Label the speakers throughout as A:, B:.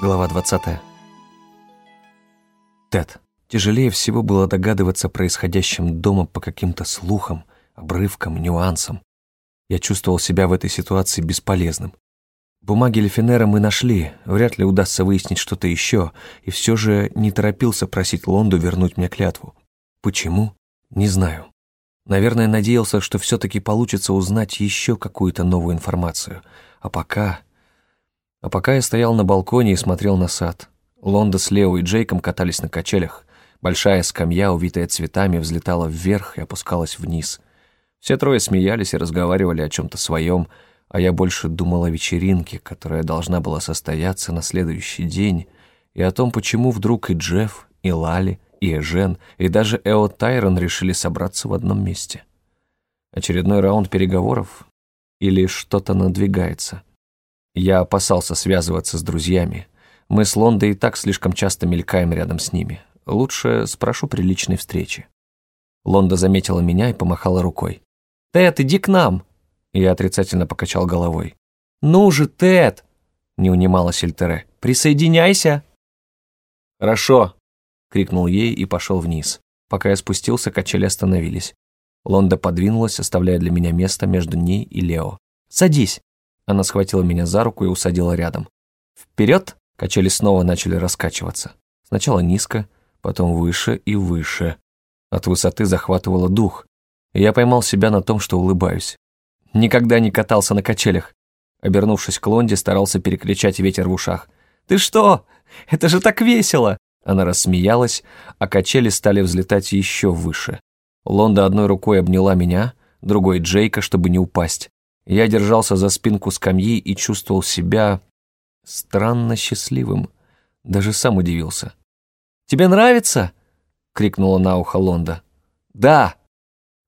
A: Глава 20. Тед. Тяжелее всего было догадываться о происходящем дома по каким-то слухам, обрывкам, нюансам. Я чувствовал себя в этой ситуации бесполезным. Бумаги Лефинера мы нашли, вряд ли удастся выяснить что-то еще, и все же не торопился просить Лонду вернуть мне клятву. Почему? Не знаю. Наверное, надеялся, что все-таки получится узнать еще какую-то новую информацию. А пока... А пока я стоял на балконе и смотрел на сад. Лонда с Лео и Джейком катались на качелях. Большая скамья, увитая цветами, взлетала вверх и опускалась вниз. Все трое смеялись и разговаривали о чем-то своем, а я больше думал о вечеринке, которая должна была состояться на следующий день, и о том, почему вдруг и Джефф, и Лали, и Эжен, и даже Эо Тайрон решили собраться в одном месте. Очередной раунд переговоров? Или что-то надвигается? Я опасался связываться с друзьями. Мы с Лондой и так слишком часто мелькаем рядом с ними. Лучше спрошу при личной встрече. Лонда заметила меня и помахала рукой. «Тед, иди к нам!» Я отрицательно покачал головой. «Ну же, Тед!» Не унималась Эльтере. «Присоединяйся!» «Хорошо!» Крикнул ей и пошел вниз. Пока я спустился, качели остановились. Лонда подвинулась, оставляя для меня место между ней и Лео. «Садись!» Она схватила меня за руку и усадила рядом. «Вперед!» Качели снова начали раскачиваться. Сначала низко, потом выше и выше. От высоты захватывало дух. Я поймал себя на том, что улыбаюсь. Никогда не катался на качелях. Обернувшись к Лонде, старался перекричать ветер в ушах. «Ты что? Это же так весело!» Она рассмеялась, а качели стали взлетать еще выше. Лонда одной рукой обняла меня, другой Джейка, чтобы не упасть. Я держался за спинку скамьи и чувствовал себя странно счастливым. Даже сам удивился. «Тебе нравится?» — крикнула на ухо Лонда. «Да!»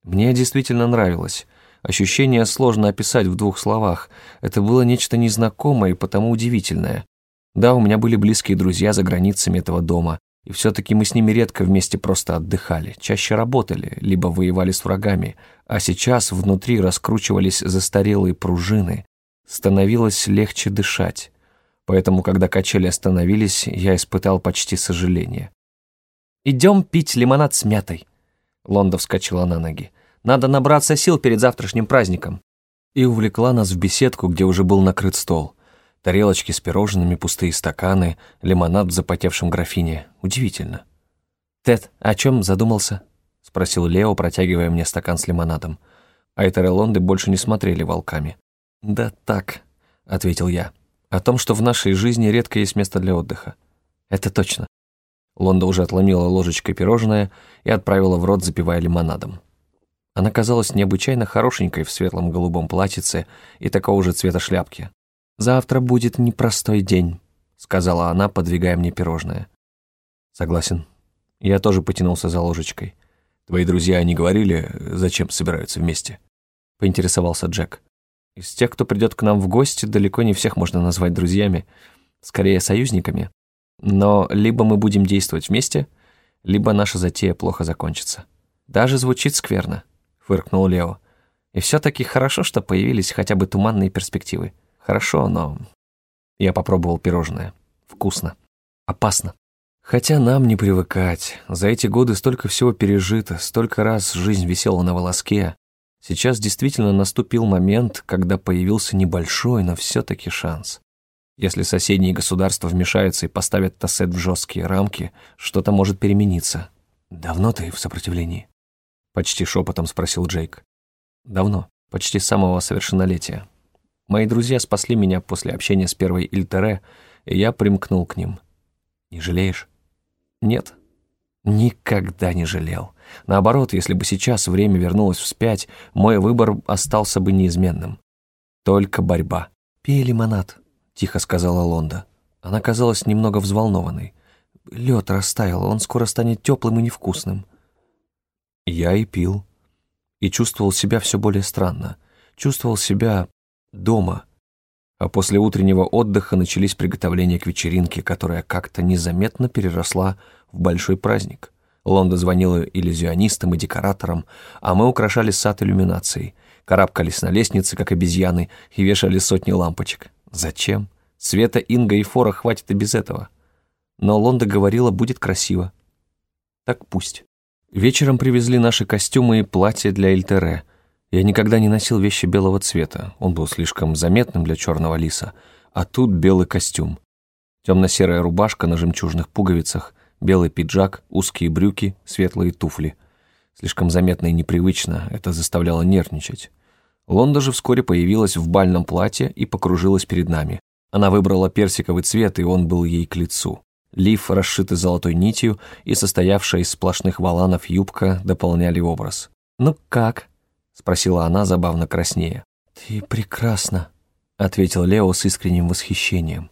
A: Мне действительно нравилось. Ощущение сложно описать в двух словах. Это было нечто незнакомое и потому удивительное. Да, у меня были близкие друзья за границами этого дома, и все-таки мы с ними редко вместе просто отдыхали, чаще работали, либо воевали с врагами, а сейчас внутри раскручивались застарелые пружины, становилось легче дышать. Поэтому, когда качели остановились, я испытал почти сожаление. «Идем пить лимонад с мятой», — Лонда вскочила на ноги. «Надо набраться сил перед завтрашним праздником». И увлекла нас в беседку, где уже был накрыт стол — тарелочки с пирожными, пустые стаканы, лимонад в запотевшем графине. Удивительно. «Тед, о чем задумался?» — спросил Лео, протягивая мне стакан с лимонадом. Айтер и Лонды больше не смотрели волками. «Да так», — ответил я. «О том, что в нашей жизни редко есть место для отдыха». «Это точно». Лонда уже отломила ложечкой пирожное и отправила в рот, запивая лимонадом. Она казалась необычайно хорошенькой в светлом голубом платьице и такого же цвета шляпки. «Завтра будет непростой день», — сказала она, подвигая мне пирожное. «Согласен». Я тоже потянулся за ложечкой. «Твои друзья не говорили, зачем собираются вместе?» — поинтересовался Джек. «Из тех, кто придет к нам в гости, далеко не всех можно назвать друзьями, скорее союзниками. Но либо мы будем действовать вместе, либо наша затея плохо закончится». «Даже звучит скверно», — фыркнул Лео. «И все-таки хорошо, что появились хотя бы туманные перспективы». Хорошо, но... Я попробовал пирожное. Вкусно. Опасно. Хотя нам не привыкать. За эти годы столько всего пережито, столько раз жизнь висела на волоске. Сейчас действительно наступил момент, когда появился небольшой, но все-таки шанс. Если соседние государства вмешаются и поставят Тассет в жесткие рамки, что-то может перемениться. «Давно ты в сопротивлении?» Почти шепотом спросил Джейк. «Давно, почти с самого совершеннолетия. Мои друзья спасли меня после общения с первой Ильтере, и я примкнул к ним. Не жалеешь? Нет. Никогда не жалел. Наоборот, если бы сейчас время вернулось вспять, мой выбор остался бы неизменным. Только борьба. «Пей лимонад», — тихо сказала Лонда. Она казалась немного взволнованной. Лед растаял, он скоро станет теплым и невкусным. Я и пил. И чувствовал себя все более странно. Чувствовал себя дома. А после утреннего отдыха начались приготовления к вечеринке, которая как-то незаметно переросла в большой праздник. Лонда звонила иллюзионистам и декораторам, а мы украшали сад иллюминацией, карабкались на лестнице, как обезьяны, и вешали сотни лампочек. Зачем? Света, Инга и Фора хватит и без этого. Но Лонда говорила, будет красиво. Так пусть. Вечером привезли наши костюмы и платья для Эльтере. Я никогда не носил вещи белого цвета, он был слишком заметным для черного лиса, а тут белый костюм. Темно-серая рубашка на жемчужных пуговицах, белый пиджак, узкие брюки, светлые туфли. Слишком заметно и непривычно, это заставляло нервничать. Лонда же вскоре появилась в бальном платье и покружилась перед нами. Она выбрала персиковый цвет, и он был ей к лицу. Лиф, расшитый золотой нитью, и состоявшая из сплошных валанов юбка дополняли образ. «Ну как?» — спросила она, забавно краснея. «Ты прекрасна», — ответил Лео с искренним восхищением.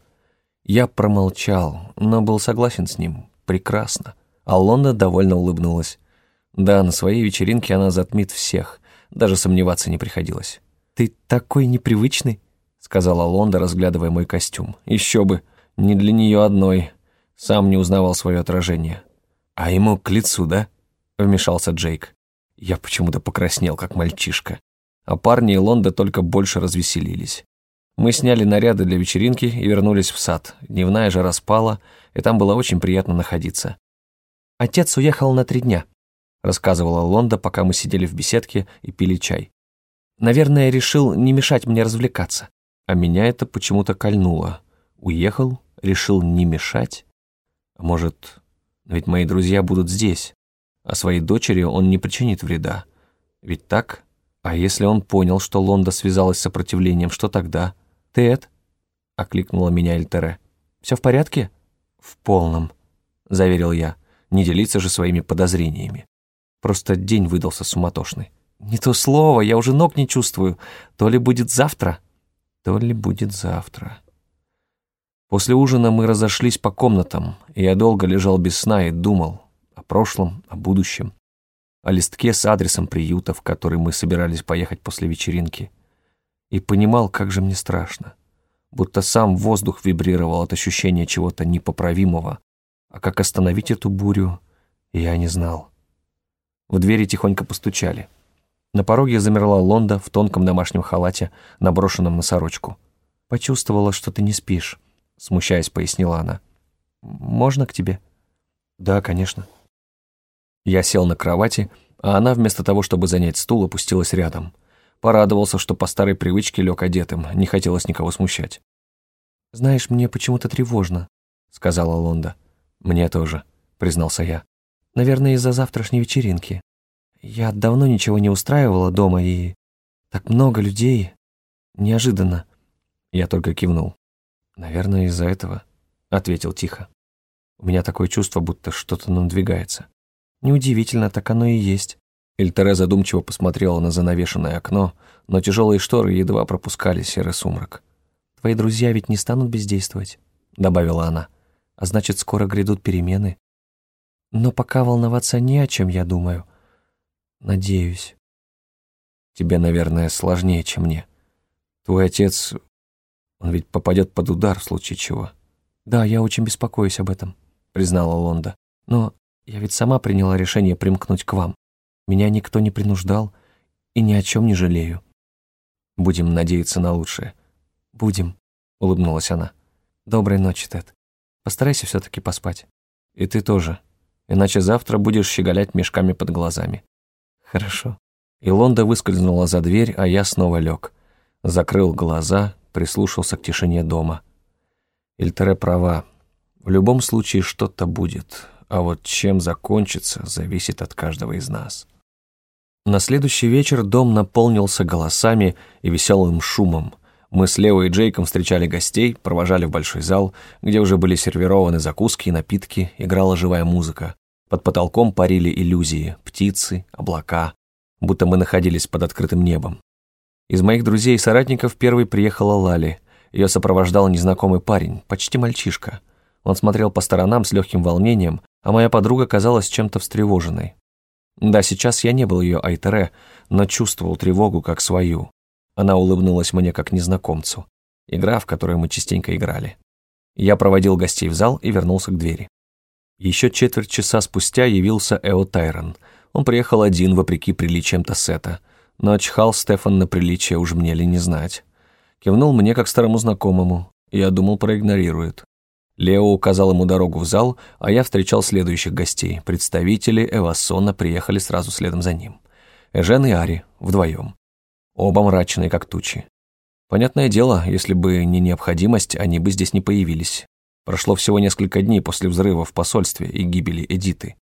A: Я промолчал, но был согласен с ним. Прекрасно. А Лонда довольно улыбнулась. Да, на своей вечеринке она затмит всех. Даже сомневаться не приходилось. «Ты такой непривычный», — сказала Лонда, разглядывая мой костюм. «Еще бы, не для нее одной. Сам не узнавал свое отражение». «А ему к лицу, да?» — вмешался Джейк. Я почему-то покраснел, как мальчишка. А парни и Лонда только больше развеселились. Мы сняли наряды для вечеринки и вернулись в сад. Дневная жара спала, и там было очень приятно находиться. «Отец уехал на три дня», — рассказывала Лонда, пока мы сидели в беседке и пили чай. «Наверное, решил не мешать мне развлекаться». А меня это почему-то кольнуло. Уехал, решил не мешать. Может, ведь мои друзья будут здесь а своей дочери он не причинит вреда. Ведь так? А если он понял, что Лонда связалась с сопротивлением, что тогда? «Тед?» — окликнула меня Эльтере. «Все в порядке?» «В полном», — заверил я. «Не делиться же своими подозрениями. Просто день выдался суматошный. Не то слово, я уже ног не чувствую. То ли будет завтра, то ли будет завтра». После ужина мы разошлись по комнатам, и я долго лежал без сна и думал, прошлом, о будущем, о листке с адресом приюта, в который мы собирались поехать после вечеринки. И понимал, как же мне страшно. Будто сам воздух вибрировал от ощущения чего-то непоправимого. А как остановить эту бурю, я не знал. В двери тихонько постучали. На пороге замерла Лонда в тонком домашнем халате, наброшенном на сорочку. «Почувствовала, что ты не спишь», — смущаясь, пояснила она. «Можно к тебе?» «Да, конечно». Я сел на кровати, а она вместо того, чтобы занять стул, опустилась рядом. Порадовался, что по старой привычке лег одетым, не хотелось никого смущать. «Знаешь, мне почему-то тревожно», — сказала Лонда. «Мне тоже», — признался я. «Наверное, из-за завтрашней вечеринки. Я давно ничего не устраивала дома, и так много людей. Неожиданно». Я только кивнул. «Наверное, из-за этого», — ответил тихо. «У меня такое чувство, будто что-то надвигается. Неудивительно, так оно и есть. Эльтере задумчиво посмотрела на занавешенное окно, но тяжелые шторы едва пропускали серый сумрак. «Твои друзья ведь не станут бездействовать», — добавила она. «А значит, скоро грядут перемены. Но пока волноваться не о чем, я думаю. Надеюсь». «Тебе, наверное, сложнее, чем мне. Твой отец, он ведь попадет под удар в случае чего». «Да, я очень беспокоюсь об этом», — признала Лонда. «Но я ведь сама приняла решение примкнуть к вам. Меня никто не принуждал и ни о чем не жалею. Будем надеяться на лучшее. Будем, улыбнулась она. Доброй ночи, Тед. Постарайся все-таки поспать. И ты тоже. Иначе завтра будешь щеголять мешками под глазами. Хорошо. И Лонда выскользнула за дверь, а я снова лег. Закрыл глаза, прислушался к тишине дома. Ильтере права. В любом случае что-то будет а вот чем закончится, зависит от каждого из нас. На следующий вечер дом наполнился голосами и веселым шумом. Мы с Лео и Джейком встречали гостей, провожали в большой зал, где уже были сервированы закуски и напитки, играла живая музыка. Под потолком парили иллюзии, птицы, облака, будто мы находились под открытым небом. Из моих друзей и соратников первой приехала Лали. Ее сопровождал незнакомый парень, почти мальчишка. Он смотрел по сторонам с легким волнением, а моя подруга казалась чем-то встревоженной. Да, сейчас я не был ее Айтере, но чувствовал тревогу как свою. Она улыбнулась мне как незнакомцу. Игра, в которую мы частенько играли. Я проводил гостей в зал и вернулся к двери. Еще четверть часа спустя явился Эо Тайрон. Он приехал один, вопреки приличиям Тассета. Но чхал Стефан на приличие, уж мне ли не знать. Кивнул мне как старому знакомому. Я думал, проигнорирует. Лео указал ему дорогу в зал, а я встречал следующих гостей. Представители Эвассона приехали сразу следом за ним. Эжен и Ари, вдвоем. Оба мрачные, как тучи. Понятное дело, если бы не необходимость, они бы здесь не появились. Прошло всего несколько дней после взрыва в посольстве и гибели Эдиты.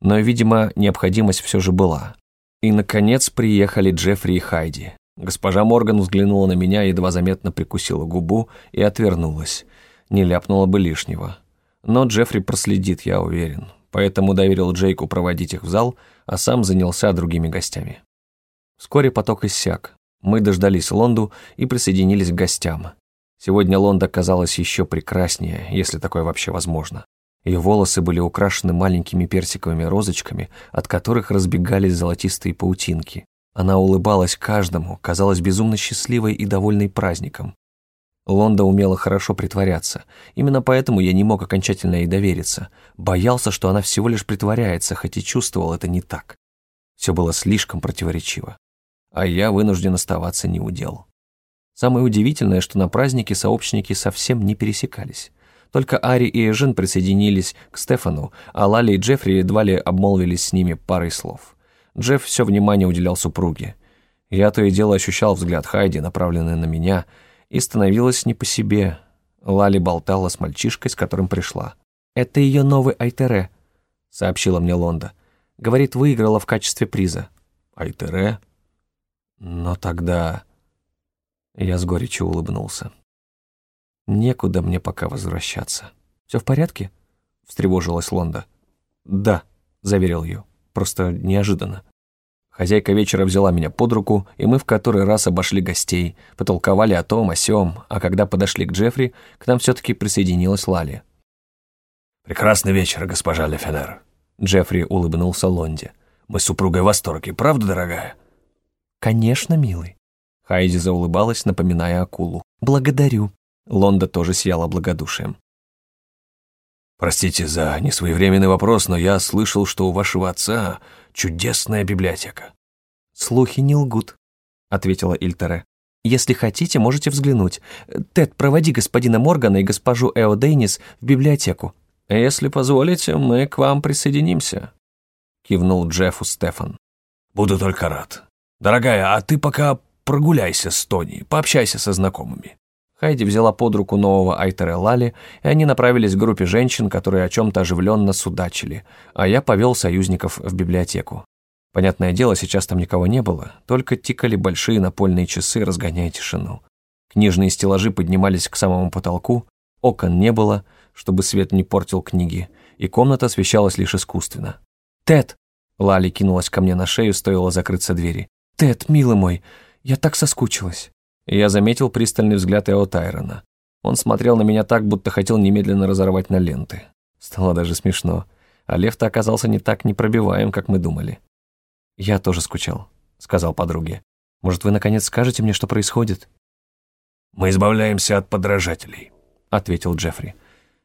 A: Но, видимо, необходимость все же была. И, наконец, приехали Джеффри и Хайди. Госпожа Морган взглянула на меня, едва заметно прикусила губу и отвернулась. Не ляпнула бы лишнего. Но Джеффри проследит, я уверен. Поэтому доверил Джейку проводить их в зал, а сам занялся другими гостями. Вскоре поток иссяк. Мы дождались Лонду и присоединились к гостям. Сегодня Лонда казалась еще прекраснее, если такое вообще возможно. Ее волосы были украшены маленькими персиковыми розочками, от которых разбегались золотистые паутинки. Она улыбалась каждому, казалась безумно счастливой и довольной праздником. Лонда умела хорошо притворяться. Именно поэтому я не мог окончательно ей довериться. Боялся, что она всего лишь притворяется, хоть и чувствовал это не так. Все было слишком противоречиво. А я вынужден оставаться неудел. Самое удивительное, что на празднике сообщники совсем не пересекались. Только Ари и Эжен присоединились к Стефану, а Лали и Джеффри едва ли обмолвились с ними парой слов. Джефф все внимание уделял супруге. Я то и дело ощущал взгляд Хайди, направленный на меня, и становилось не по себе. Лали болтала с мальчишкой, с которым пришла. «Это ее новый Айтере», — сообщила мне Лонда. «Говорит, выиграла в качестве приза». «Айтере?» «Но тогда...» Я с горечью улыбнулся. Некуда мне пока возвращаться. Все в порядке? Встревожилась Лонда. Да, заверил ее. Просто неожиданно. Хозяйка вечера взяла меня под руку, и мы в который раз обошли гостей, потолковали о том, о сём, а когда подошли к Джеффри, к нам все-таки присоединилась Лали.
B: «Прекрасный вечер, госпожа Лефенер», —
A: Джеффри улыбнулся Лонде.
B: «Мы с супругой в восторге, правда, дорогая?»
C: «Конечно, милый».
A: Хайди заулыбалась, напоминая акулу.
C: «Благодарю».
A: Лонда тоже сияла благодушием.
B: «Простите за несвоевременный вопрос, но я слышал, что у вашего отца чудесная библиотека».
C: «Слухи не лгут», — ответила Ильтере. «Если хотите, можете взглянуть. Тед, проводи господина Моргана и госпожу Эо Дейнис в библиотеку».
A: «Если позволите, мы к вам присоединимся», — кивнул Джеффу Стефан.
B: «Буду только рад. Дорогая, а ты пока прогуляйся с Тони, пообщайся со знакомыми».
A: Хайди взяла под руку нового Айтера Лали, и они направились к группе женщин, которые о чем-то оживленно судачили, а я повел союзников в библиотеку. Понятное дело, сейчас там никого не было, только тикали большие напольные часы, разгоняя тишину. Книжные стеллажи поднимались к самому потолку, окон не было, чтобы свет не портил книги, и комната освещалась лишь искусственно.
C: «Тед!»
A: Лали кинулась ко мне на шею, стоило закрыться двери.
C: «Тед, милый мой, я так соскучилась».
A: Я заметил пристальный взгляд Эо Тайрона. Он смотрел на меня так, будто хотел немедленно разорвать на ленты. Стало даже смешно. А лев-то оказался не так непробиваем, как мы думали. «Я тоже скучал», — сказал подруге. «Может, вы наконец скажете мне, что происходит?»
B: «Мы избавляемся от подражателей», —
A: ответил Джеффри.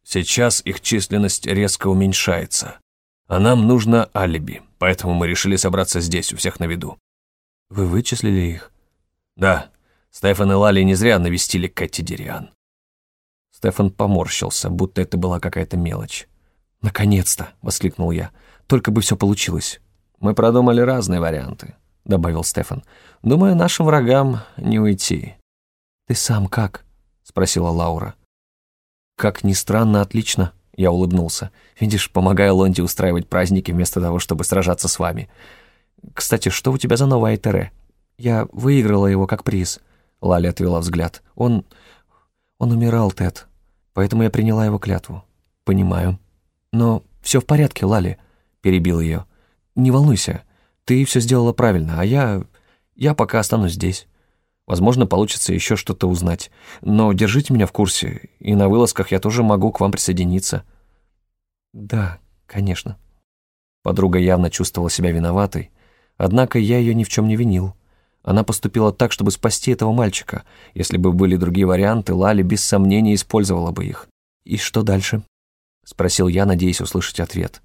B: «Сейчас их численность резко уменьшается. А нам нужно алиби, поэтому мы решили собраться здесь, у всех на виду.
A: Вы вычислили их?
B: Да. Стефан и Лали не зря навестили Кэти Дериан.
A: Стефан поморщился, будто это была какая-то мелочь. «Наконец-то!» — воскликнул я. «Только бы все получилось». «Мы продумали разные варианты», — добавил Стефан. «Думаю, нашим врагам не уйти».
C: «Ты сам как?» — спросила Лаура.
A: «Как ни странно, отлично», — я улыбнулся. «Видишь, помогаю Лонде устраивать праздники вместо того, чтобы сражаться с вами. Кстати, что у тебя за новый Айтере?
C: Я выиграла его как приз.
A: Лали отвела взгляд.
C: Он... он умирал, Тед. Поэтому я приняла его клятву.
A: Понимаю.
C: Но все в порядке, Лали, перебил ее. Не волнуйся. Ты все сделала правильно, а я... я пока останусь здесь.
A: Возможно, получится еще что-то узнать. Но держите меня в курсе, и на вылазках я тоже могу к вам присоединиться.
C: Да, конечно.
A: Подруга явно чувствовала себя виноватой, Однако я ее ни в чем не винил. Она поступила так, чтобы спасти этого мальчика. Если бы были другие варианты, Лали без сомнения использовала бы их.
C: «И что дальше?» — спросил я, надеясь услышать ответ.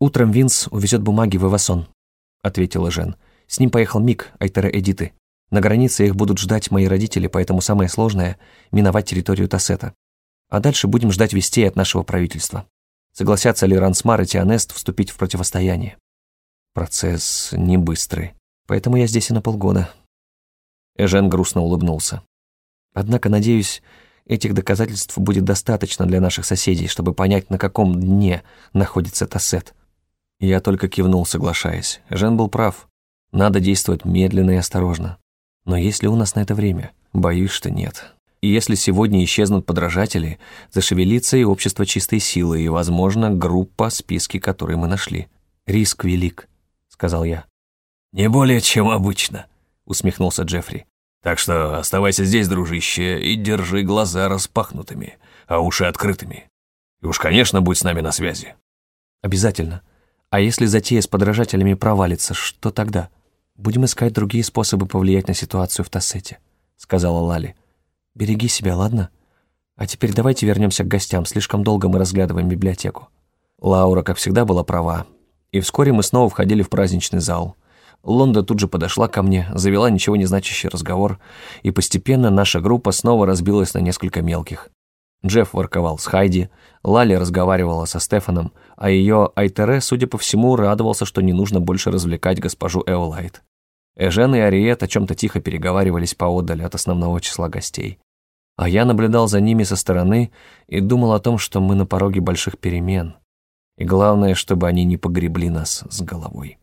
C: «Утром Винс увезет бумаги в Эвасон», — ответила Жен. «С ним поехал Мик, Айтера Эдиты.
A: На границе их будут ждать мои родители, поэтому самое сложное — миновать территорию Тассета. А дальше будем ждать вестей от нашего правительства. Согласятся ли Рансмар и Тианест вступить в противостояние? Процесс не быстрый, поэтому я здесь и на полгода. Эжен грустно улыбнулся. Однако, надеюсь, этих доказательств будет достаточно для наших соседей, чтобы понять, на каком дне находится Тассет. Я только кивнул, соглашаясь. Жен был прав. Надо действовать медленно и осторожно. Но есть ли у нас на это время? Боюсь, что нет. И если сегодня исчезнут подражатели, зашевелится и общество чистой силы, и, возможно, группа, списки которые мы нашли. Риск велик, сказал я.
B: Не более, чем обычно, усмехнулся Джеффри. Так что оставайся здесь, дружище, и держи глаза распахнутыми, а уши открытыми. И уж, конечно, будь с нами на связи.
A: Обязательно. А если затея с подражателями провалится, что тогда? Будем искать другие способы повлиять на ситуацию в Тассете, сказала Лали. Береги себя, ладно? А теперь давайте вернемся к гостям, слишком долго мы разглядываем библиотеку. Лаура, как всегда, была права. И вскоре мы снова входили в праздничный зал. Лонда тут же подошла ко мне, завела ничего не значащий разговор, и постепенно наша группа снова разбилась на несколько мелких. Джефф ворковал с Хайди, Лали разговаривала со Стефаном, а ее Айтере, судя по всему, радовался, что не нужно больше развлекать госпожу Эолайт. Эжен и Ариет о чем-то тихо переговаривались поодаль от основного числа гостей. А я наблюдал за ними со стороны и думал о том, что мы на пороге больших перемен. И главное, чтобы они не погребли нас с головой.